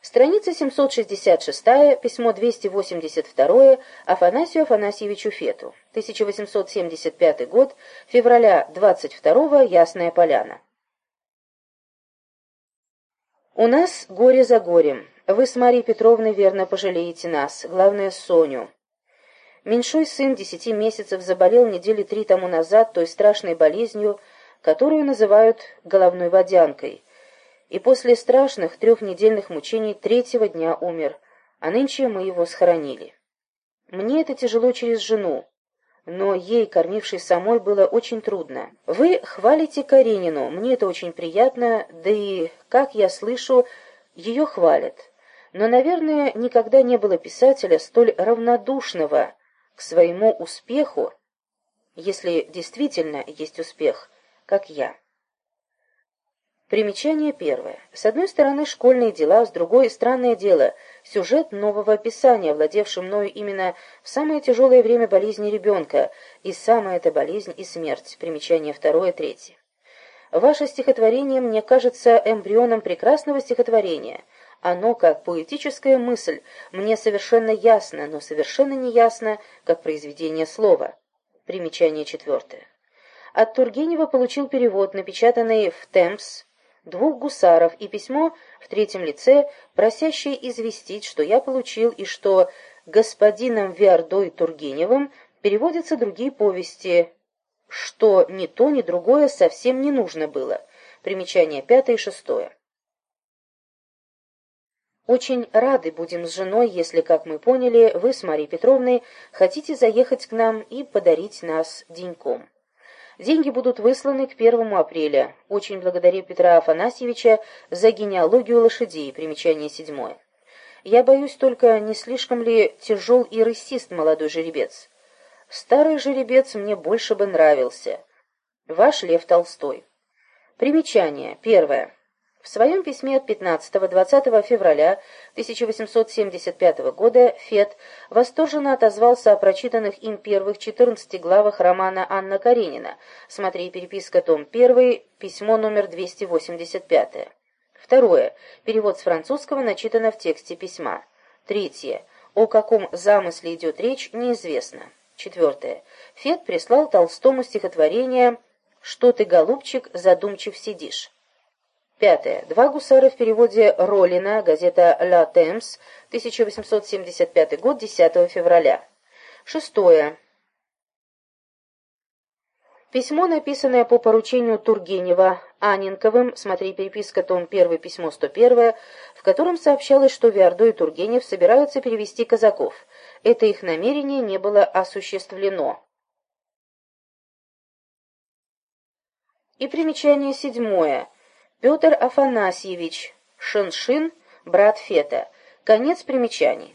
Страница 766, письмо 282 Афанасию Афанасьевичу Фету. 1875 год, февраля 22 Ясная Поляна. У нас горе за горем. Вы с Марией Петровной верно пожалеете нас, главное, Соню. Меньшой сын десяти месяцев заболел недели три тому назад той страшной болезнью, которую называют головной водянкой, и после страшных трехнедельных мучений третьего дня умер, а нынче мы его схоронили. Мне это тяжело через жену, но ей, кормившей самой, было очень трудно. Вы хвалите Каренину, мне это очень приятно, да и, как я слышу, ее хвалят. Но, наверное, никогда не было писателя столь равнодушного к своему успеху, если действительно есть успех, как я. Примечание первое. С одной стороны, школьные дела, с другой — странное дело, сюжет нового описания, владевший мною именно в самое тяжелое время болезни ребенка, и самая эта болезнь и смерть. Примечание второе, третье. Ваше стихотворение мне кажется эмбрионом прекрасного стихотворения. Оно, как поэтическая мысль, мне совершенно ясно, но совершенно не ясно, как произведение слова. Примечание четвертое. От Тургенева получил перевод, напечатанный в «Темпс», двух гусаров и письмо в третьем лице, просящее известить, что я получил и что господином Виардой Тургеневым переводятся другие повести, что ни то, ни другое совсем не нужно было. Примечание пятое и шестое. Очень рады будем с женой, если, как мы поняли, вы с Марией Петровной хотите заехать к нам и подарить нас деньком. Деньги будут высланы к 1 апреля. Очень благодарю Петра Афанасьевича за генеалогию лошадей. Примечание седьмое. Я боюсь только, не слишком ли тяжел и рысист молодой жеребец. Старый жеребец мне больше бы нравился. Ваш Лев Толстой. Примечание. Первое. В своем письме от 15-20 февраля 1875 года Фет восторженно отозвался о прочитанных им первых 14 главах романа Анна Каренина. Смотри переписка том 1, письмо номер 285. Второе. Перевод с французского начитано в тексте письма. Третье. О каком замысле идет речь, неизвестно. Четвертое. Фет прислал Толстому стихотворение «Что ты, голубчик, задумчив сидишь». Пятое. Два гусара в переводе Роллина, газета «Ла Темс», 1875 год, 10 февраля. Шестое. Письмо, написанное по поручению Тургенева Анинковым, смотри переписка, том 1, письмо 101, в котором сообщалось, что Виардо и Тургенев собираются перевести казаков. Это их намерение не было осуществлено. И примечание седьмое. Петр Афанасьевич, Шеншин, брат Фета. Конец примечаний.